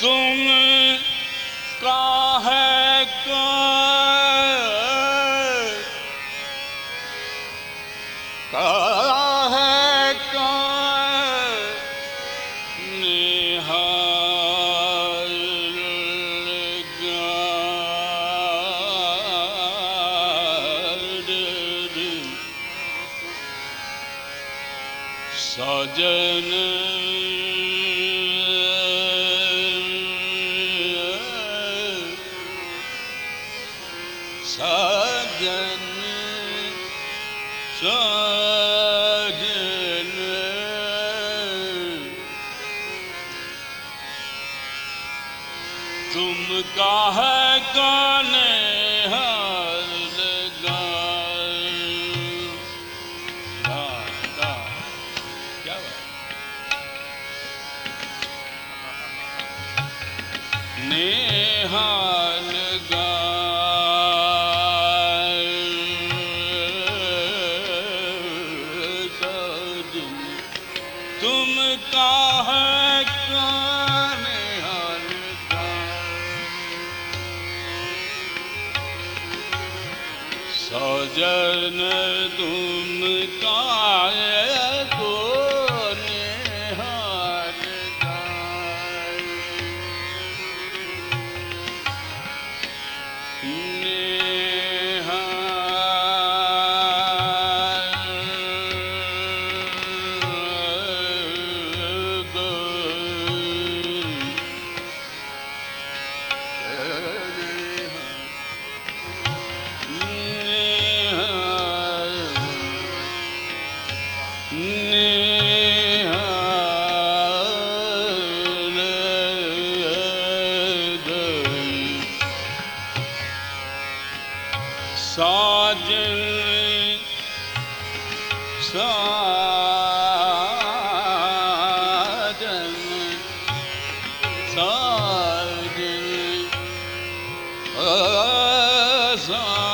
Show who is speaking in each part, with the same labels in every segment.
Speaker 1: तुम तुम का है हार Nazil Azam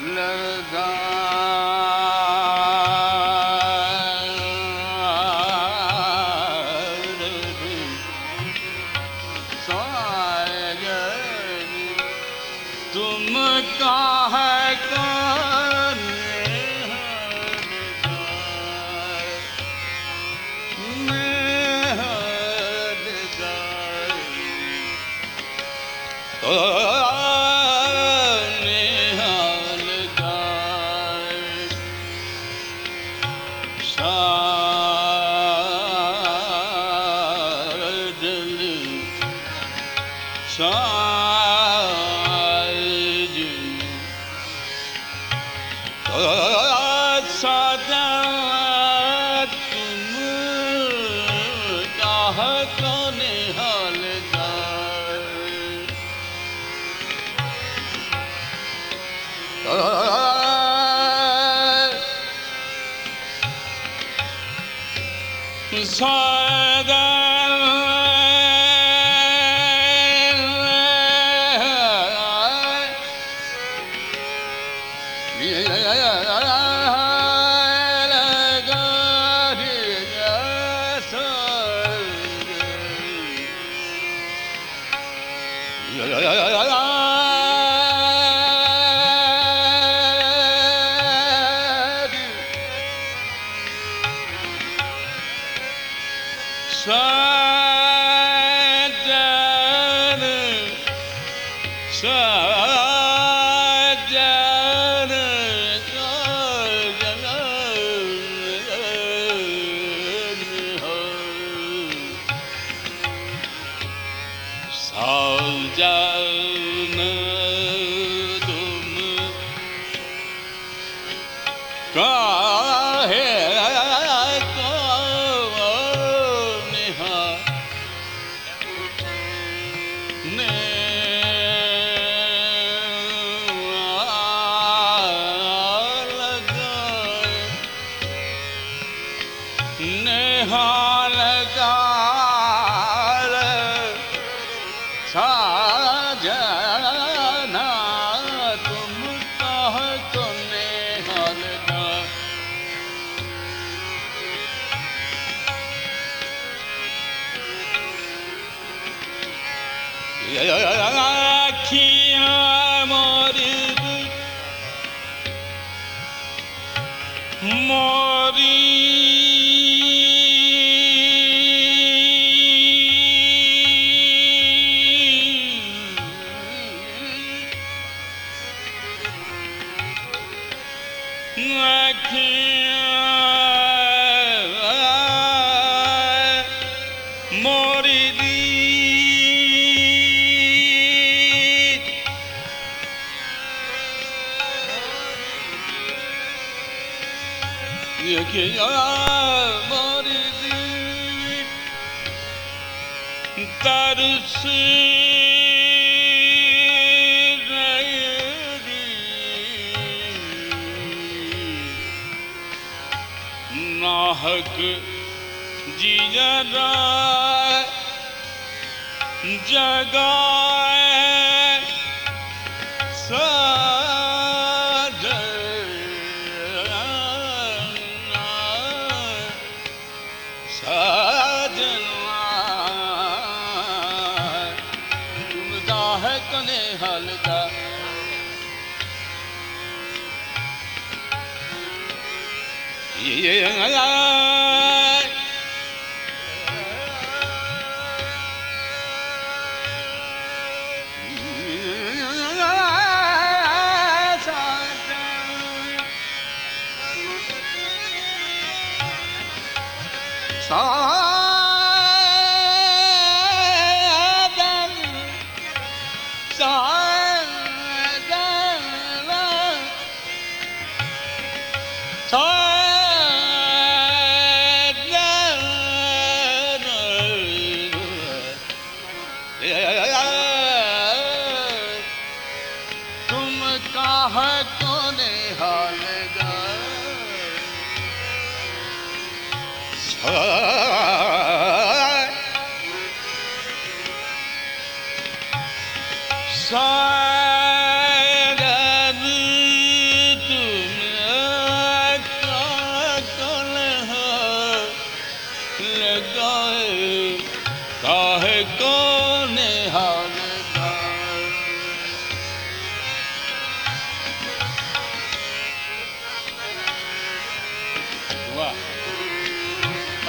Speaker 1: लगा oh, oh, oh, oh. Yeah. ਜਗਾਏ ਜਗਾਏ ਸਾਜਨ ਸਾਜਨ ਹੈ ਕਨੇ ਹਲਦਾ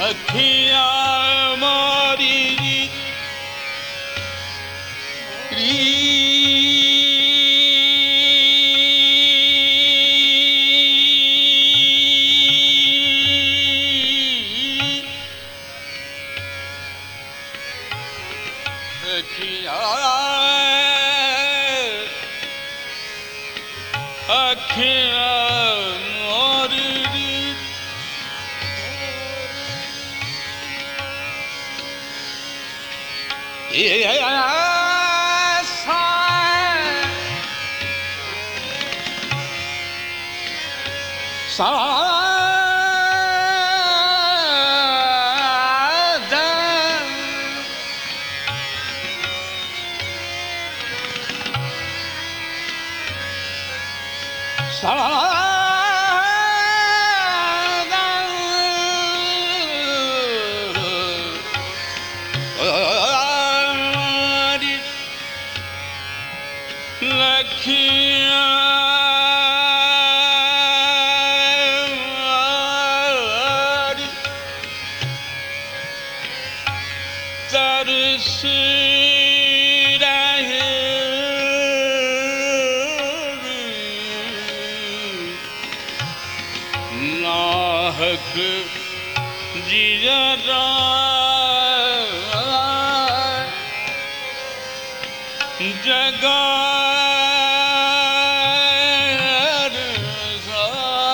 Speaker 1: अखियाँ मारी 完了完了了。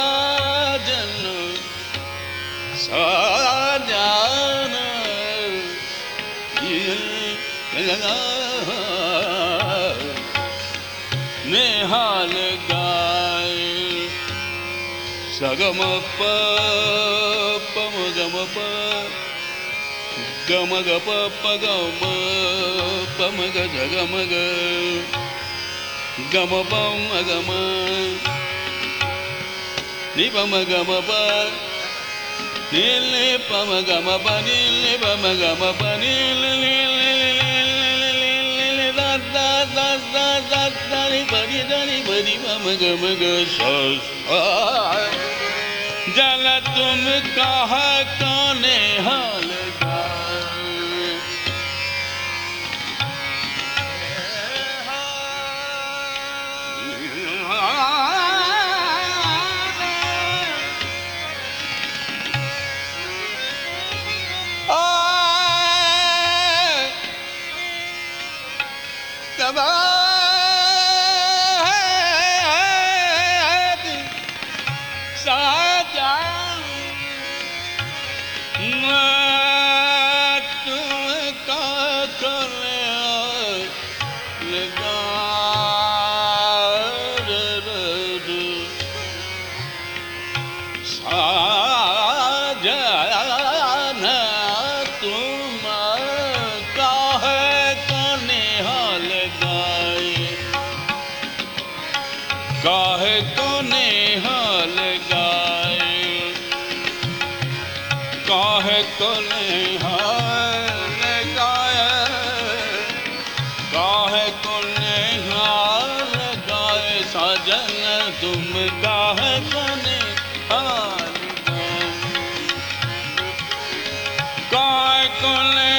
Speaker 1: साजन साजन नेहाल गाय सगम प ಗಮಗ ಪಪ್ಪ ಗಮ ಪಮಗ ಜಗಮಗ ಗಮ ಪಮ ಗಮ ನಿಪಮ ಗಮ ಪ ನೀಲ್ ಪಮ ಗಮ ಪ ನೀಲ್ ಪಮ ಗಮ ಪ ನೀಲ್ ಬರಿ ದರಿ ಬರಿ ಮಮ ಗಮ ಗ ಜಲ ತುಮ ಕಹ ಕಾನೆ ಹ 啊。kole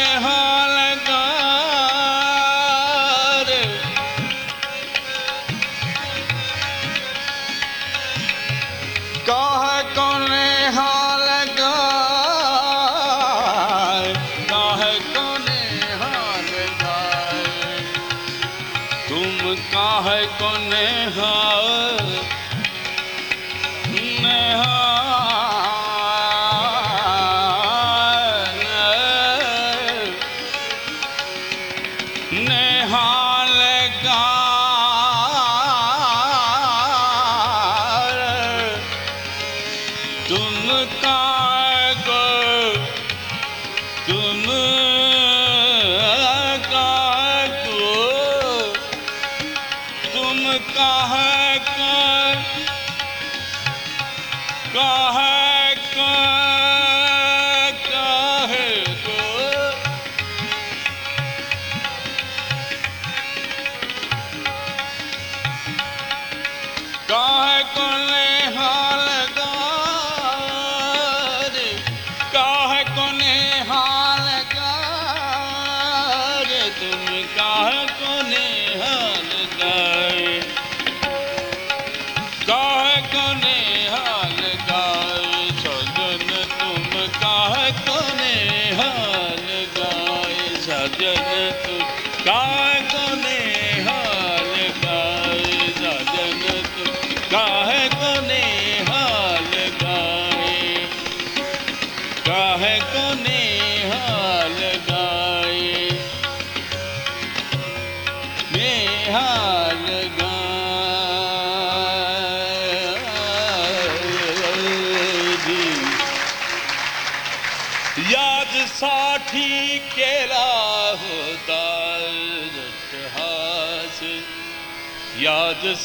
Speaker 1: ਕਹਾ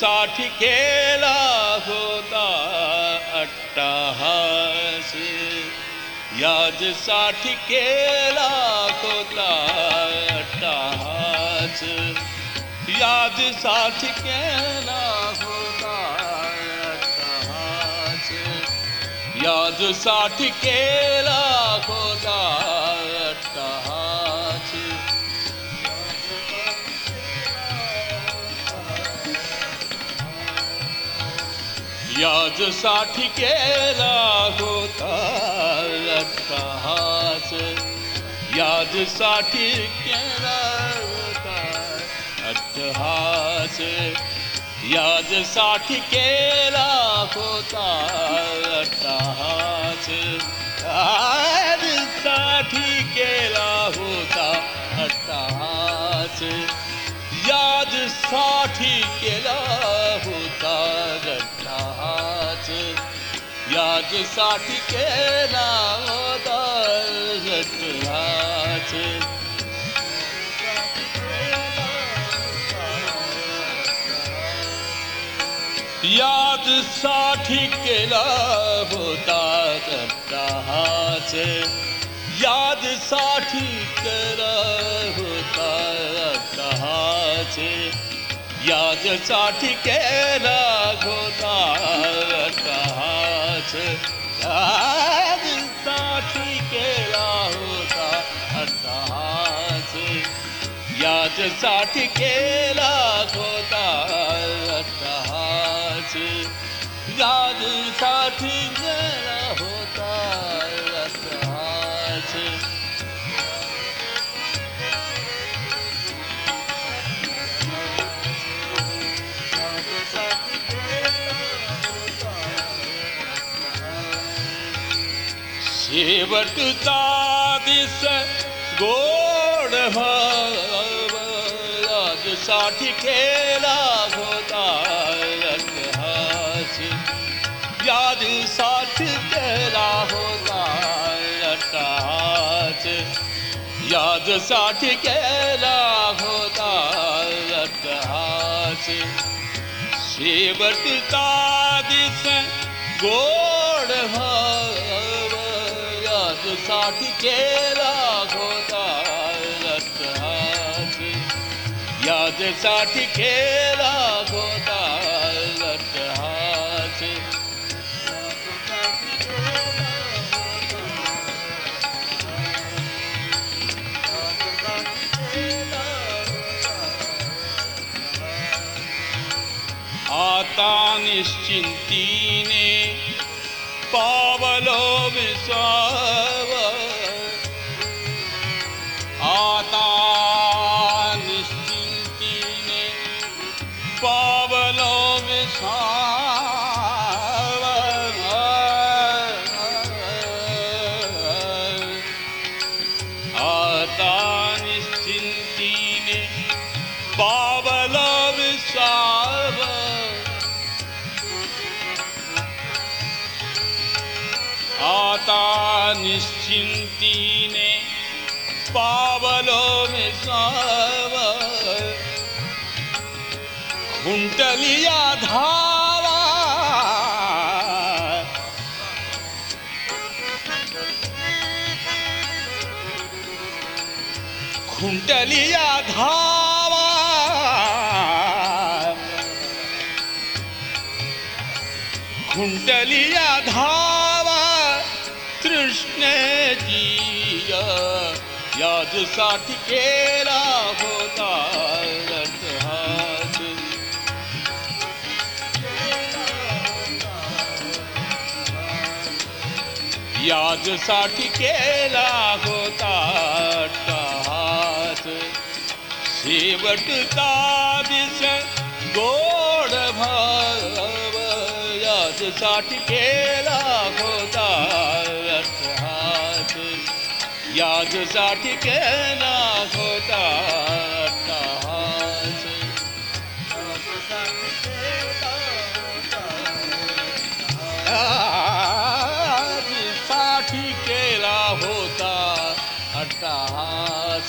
Speaker 1: साठी केला होता अट्टाहास। याद साठी केला होता अट्टाहास। याद साठी केला होता अट्टाहास। याद साठी केला याद साठी केला होता अट्टहास याद साठी केला होता अट्टहास याद साठी केला होता अट्टहास याद साठी केला होता अट्टहास याद साठी केला यादसाठी केला सतराच याद साठी केला होता सप्ताहाच याद साठी केला होता सप्ताहाच याद साठी केला होता साठी केला होता अट्टहास यादसाठी केला होता अट्टहास यादसाठी केला शेवटचा दिस, गोड भाज साठी केला होता अट्टहास याद साठी केला होता याद साठी केला होता शेवटचा दिस, गोड यादसाठी केला होता अट्टहास यादसाठी केला होता अट्टहास आता निश्चिंतीने पावलो विसाव खुंटलिया धावा खुंटलिया धावा खुंटलिया धावा कृष्णजी यादसाठी केला होता। यादसाठी केला होता अट्टहास शेवटचा दिस गोड भाव यादसाठी केला होता अट्टहास यादसाठी केला होता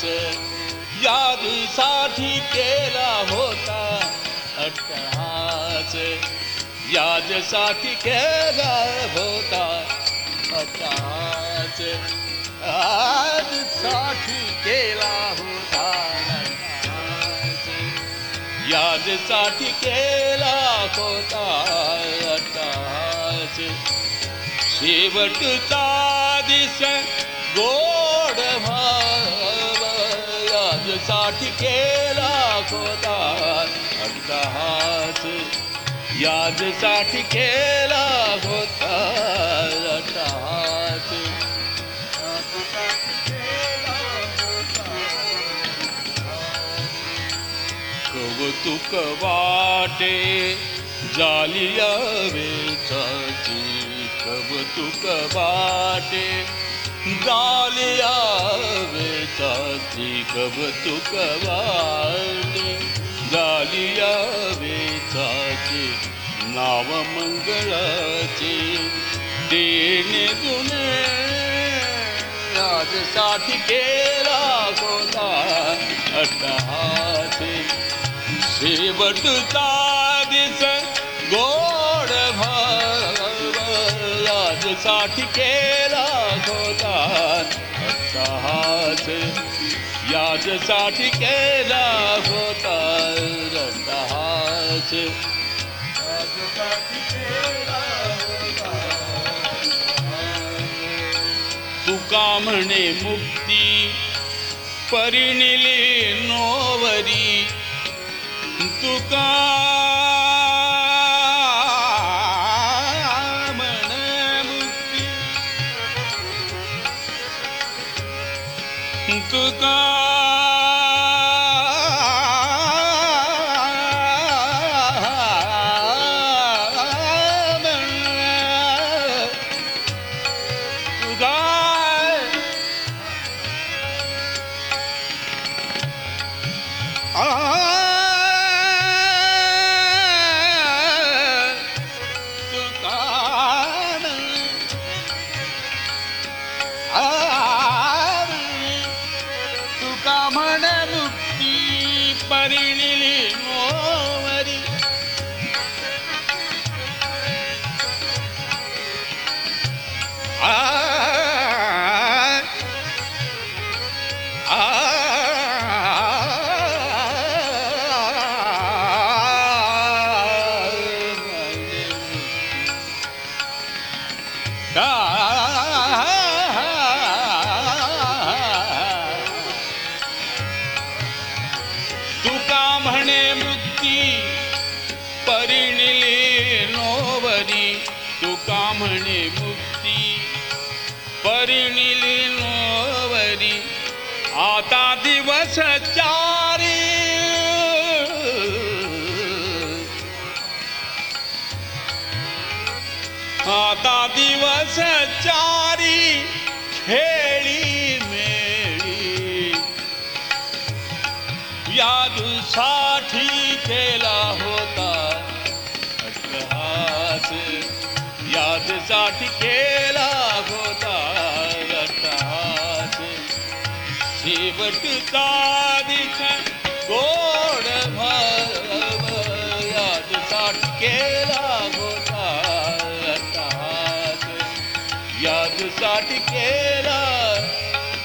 Speaker 1: अट्टहास यादसाठी केला होता अट्टहास यादसाठी केला होता अट्टहास यादसाठी केला होता अट्टहास यादसाठी केला होता अट्टहास शेवटचा दिस गोड यादसाठी केला होता अट्टहास यादसाठी केला होता अट्टहास कौतुक वाटे जालिया वेचाची कौतुक वाटे जालिया वेचाची कौतुक वाटे जालिया वेचाची नाव मंगळाचे देणे गुणे यादसाठी केला होता अट्टहास शेवटचा दिस गोड भाव यादसाठी केला होता अट्टहास यादसाठी केला होता अट्टहास यादसाठी केला होता तुका म्हणे मुक्ती, परिणिली नोवरी, तुका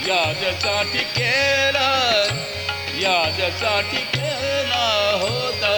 Speaker 1: यादसाठी केला यादसाठी केला होता